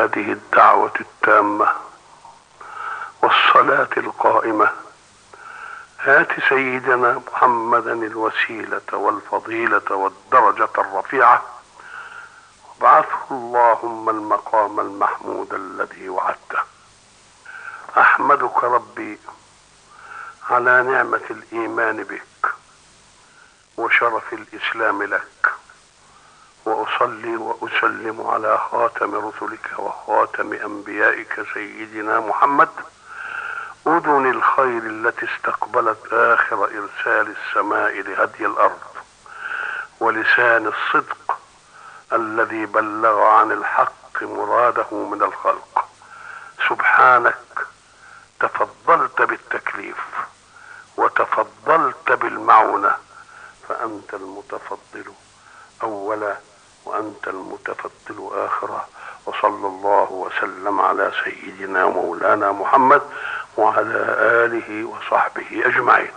هذه الدعوة التامة والصلاة القائمة. هات سيدنا محمدا الوسيلة والفضيلة والدرجة الرفيعة. وابعثه اللهم المقام المحمود الذي وعدته. أحمدك ربي على نعمة الإيمان بك وشرف الإسلام لك. وأصلي وأسلم على خاتم رسلك وخاتم أنبيائك سيدنا محمد. أذن الخير التي استقبلت آخر إرسال السماء لهدي الأرض ولسان الصدق الذي بلغ عن الحق مراده من الخلق. سبحانك تفضلت بالتكليف وتفضلت بالمعونة فأنت المتفضل أولا. وأنت المتفضل آخرا وصلى الله وسلم على سيدنا مولانا محمد وعلى آله وصحبه أجمعين.